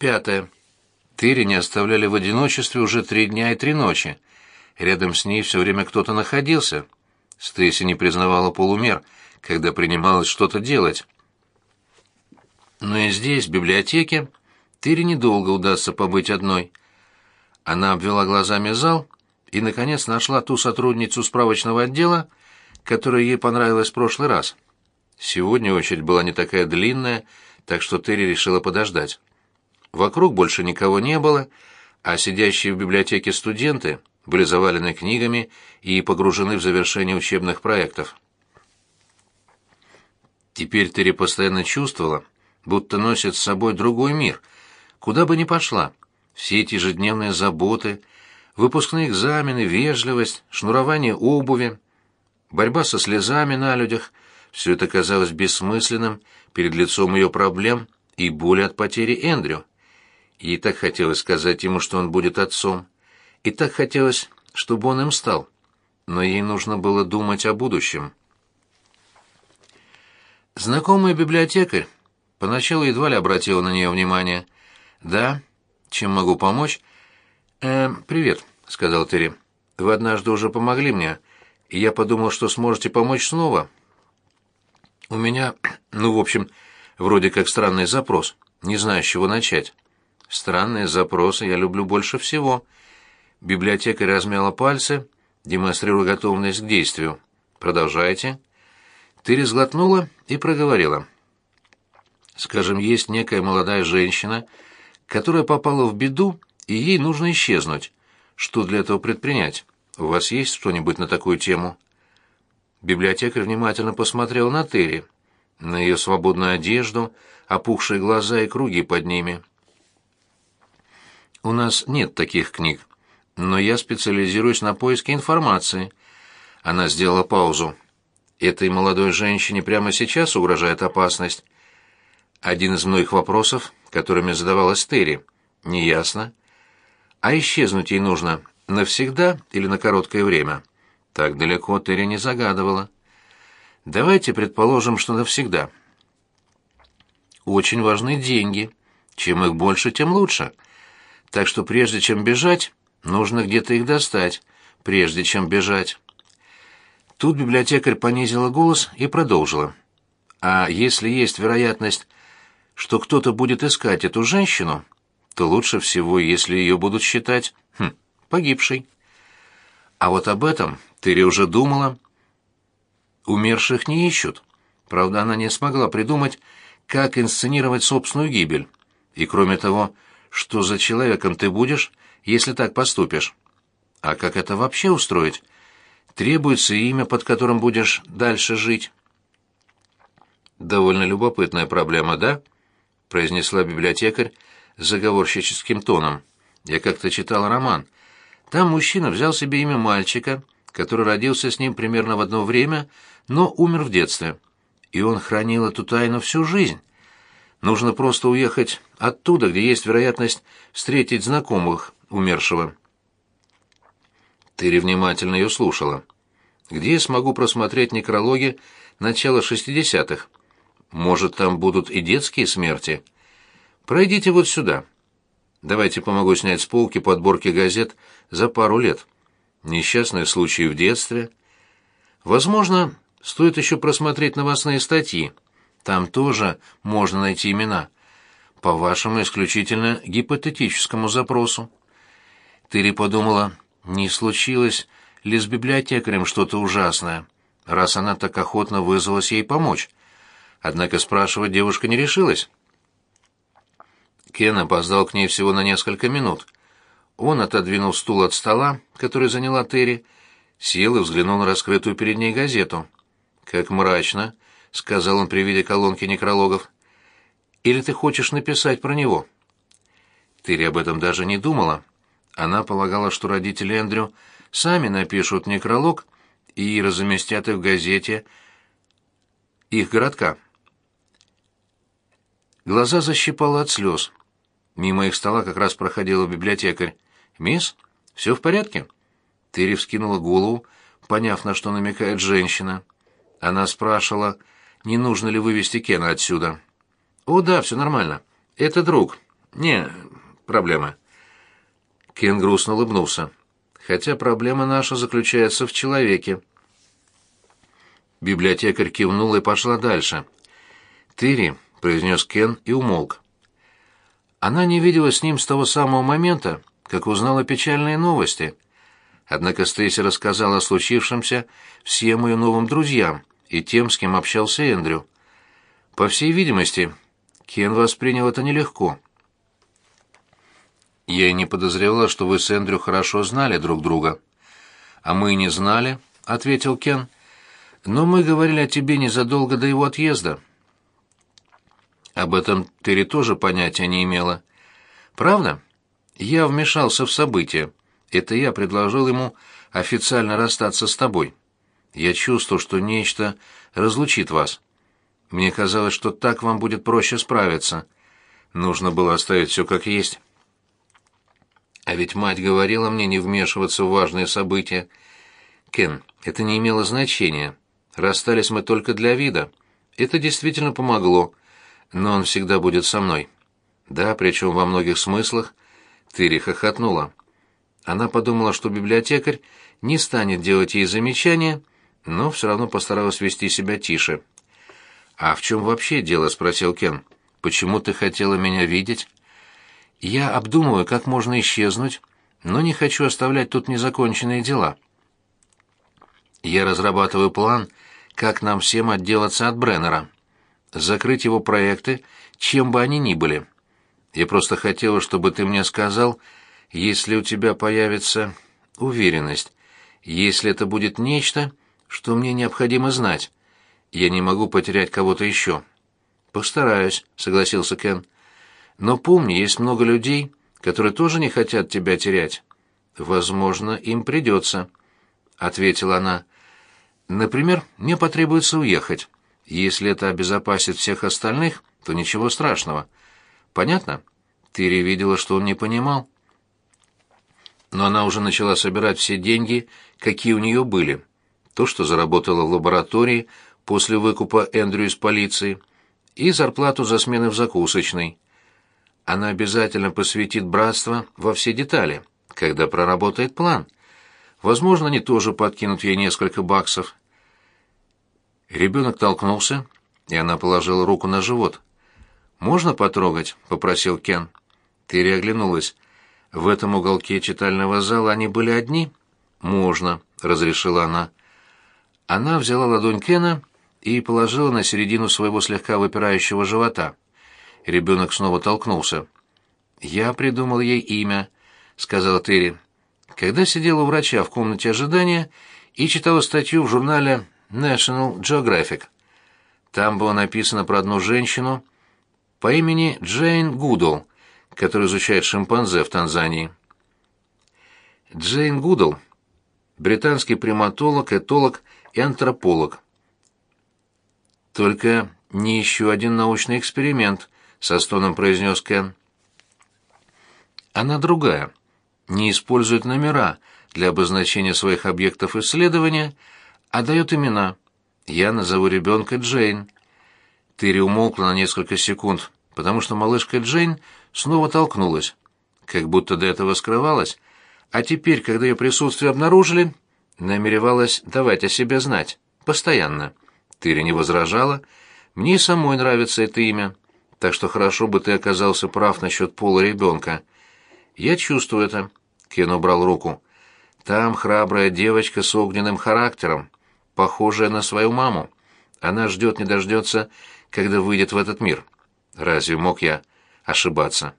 Пятое. Терри не оставляли в одиночестве уже три дня и три ночи. Рядом с ней все время кто-то находился. Стейси не признавала полумер, когда принималось что-то делать. Но и здесь, в библиотеке, Терри недолго удастся побыть одной. Она обвела глазами зал и, наконец, нашла ту сотрудницу справочного отдела, которая ей понравилась в прошлый раз. Сегодня очередь была не такая длинная, так что Терри решила подождать. Вокруг больше никого не было, а сидящие в библиотеке студенты были завалены книгами и погружены в завершение учебных проектов. Теперь Терри постоянно чувствовала, будто носит с собой другой мир, куда бы ни пошла. Все эти ежедневные заботы, выпускные экзамены, вежливость, шнурование обуви, борьба со слезами на людях — все это казалось бессмысленным перед лицом ее проблем и боли от потери Эндрю. Ей так хотелось сказать ему, что он будет отцом, и так хотелось, чтобы он им стал, но ей нужно было думать о будущем. Знакомая библиотекарь поначалу едва ли обратила на нее внимание. «Да, чем могу помочь?» «Э, привет», — сказал Терри. «Вы однажды уже помогли мне, и я подумал, что сможете помочь снова». «У меня, ну, в общем, вроде как странный запрос. Не знаю, с чего начать». «Странные запросы я люблю больше всего». Библиотекарь размяла пальцы, демонстрируя готовность к действию. «Продолжайте». Ты сглотнула и проговорила. «Скажем, есть некая молодая женщина, которая попала в беду, и ей нужно исчезнуть. Что для этого предпринять? У вас есть что-нибудь на такую тему?» Библиотекарь внимательно посмотрел на Терри, на ее свободную одежду, опухшие глаза и круги под ними. «У нас нет таких книг, но я специализируюсь на поиске информации». Она сделала паузу. «Этой молодой женщине прямо сейчас угрожает опасность?» Один из многих вопросов, которыми задавалась Терри. «Неясно. А исчезнуть ей нужно навсегда или на короткое время?» Так далеко Терри не загадывала. Давайте предположим, что навсегда. Очень важны деньги. Чем их больше, тем лучше. Так что прежде чем бежать, нужно где-то их достать, прежде чем бежать. Тут библиотекарь понизила голос и продолжила. А если есть вероятность, что кто-то будет искать эту женщину, то лучше всего, если ее будут считать хм, погибшей. А вот об этом Терри уже думала. Умерших не ищут. Правда, она не смогла придумать, как инсценировать собственную гибель. И кроме того, что за человеком ты будешь, если так поступишь? А как это вообще устроить? Требуется имя, под которым будешь дальше жить. Довольно любопытная проблема, да? произнесла библиотекарь заговорщическим тоном. Я как-то читал роман. Там мужчина взял себе имя мальчика, который родился с ним примерно в одно время, но умер в детстве. И он хранил эту тайну всю жизнь. Нужно просто уехать оттуда, где есть вероятность встретить знакомых умершего. Ты внимательно ее слушала. Где я смогу просмотреть некрологи начала шестидесятых? Может, там будут и детские смерти? Пройдите вот сюда. Давайте помогу снять с полки подборки газет за пару лет несчастные случаи в детстве. Возможно, стоит еще просмотреть новостные статьи. Там тоже можно найти имена. По вашему исключительно гипотетическому запросу. Тыри подумала, не случилось ли с библиотекарем что-то ужасное, раз она так охотно вызвалась ей помочь. Однако спрашивать девушка не решилась. Кен опоздал к ней всего на несколько минут — он отодвинул стул от стола, который заняла Терри, сел и взглянул на раскрытую перед ней газету. «Как мрачно», — сказал он при виде колонки некрологов. «Или ты хочешь написать про него?» Терри об этом даже не думала. Она полагала, что родители Эндрю сами напишут некролог и разместят их в газете их городка. Глаза защипала от слез. Мимо их стола как раз проходила библиотекарь. «Мисс, все в порядке?» Терри вскинула голову, поняв, на что намекает женщина. Она спрашивала, не нужно ли вывести Кена отсюда. «О, да, все нормально. Это друг. Не, проблемы. Кен грустно улыбнулся. Хотя проблема наша заключается в человеке. Библиотекарь кивнула и пошла дальше. «Тыри», — произнес Кен и умолк. Она не видела с ним с того самого момента, как узнала печальные новости. Однако Стейси рассказала о случившемся всем ее новым друзьям и тем, с кем общался Эндрю. По всей видимости, Кен воспринял это нелегко. «Я и не подозревала, что вы с Эндрю хорошо знали друг друга». «А мы не знали», — ответил Кен. «Но мы говорили о тебе незадолго до его отъезда». Об этом Терри тоже понятия не имела. «Правда?» «Я вмешался в события. Это я предложил ему официально расстаться с тобой. Я чувствую, что нечто разлучит вас. Мне казалось, что так вам будет проще справиться. Нужно было оставить все как есть». А ведь мать говорила мне не вмешиваться в важные события. Кен, это не имело значения. Расстались мы только для вида. Это действительно помогло. Но он всегда будет со мной. Да, причем во многих смыслах. Тыри хохотнула. Она подумала, что библиотекарь не станет делать ей замечания, но все равно постаралась вести себя тише. «А в чем вообще дело?» — спросил Кен. «Почему ты хотела меня видеть?» Я обдумываю, как можно исчезнуть, но не хочу оставлять тут незаконченные дела. Я разрабатываю план, как нам всем отделаться от Бреннера. Закрыть его проекты, чем бы они ни были. Я просто хотела, чтобы ты мне сказал, если у тебя появится уверенность, если это будет нечто, что мне необходимо знать. Я не могу потерять кого-то еще. Постараюсь, согласился Кен. Но помни, есть много людей, которые тоже не хотят тебя терять. Возможно, им придется, — ответила она. Например, мне потребуется уехать. Если это обезопасит всех остальных, то ничего страшного. Понятно? Тыри видела, что он не понимал. Но она уже начала собирать все деньги, какие у нее были. То, что заработала в лаборатории после выкупа Эндрю из полиции, и зарплату за смены в закусочной — она обязательно посвятит братство во все детали, когда проработает план. Возможно, они тоже подкинут ей несколько баксов. Ребенок толкнулся, и она положила руку на живот. «Можно потрогать?» — попросил Кен. Терри оглянулась. В этом уголке читального зала они были одни? «Можно», — разрешила она. Она взяла ладонь Кена и положила на середину своего слегка выпирающего живота. Ребенок снова толкнулся. «Я придумал ей имя», — сказала Терри. «Когда сидела у врача в комнате ожидания и читала статью в журнале National Geographic. Там было написано про одну женщину по имени Джейн Гудл, которая изучает шимпанзе в Танзании. Джейн Гудл — британский приматолог, этолог и антрополог. Только не еще один научный эксперимент —— со стоном произнес Кен. «Она другая. Не использует номера для обозначения своих объектов исследования, а дает имена. Я назову ребенка Джейн». Тыри умолкла на несколько секунд, потому что малышка Джейн снова толкнулась, как будто до этого скрывалась, а теперь, когда ее присутствие обнаружили, намеревалась давать о себе знать. Постоянно. Тыри не возражала. Мне самой нравится это имя так что хорошо бы ты оказался прав насчет пола ребенка. Я чувствую это. Кен убрал руку. Там храбрая девочка с огненным характером, похожая на свою маму. Она ждет не дождется, когда выйдет в этот мир. Разве мог я ошибаться?»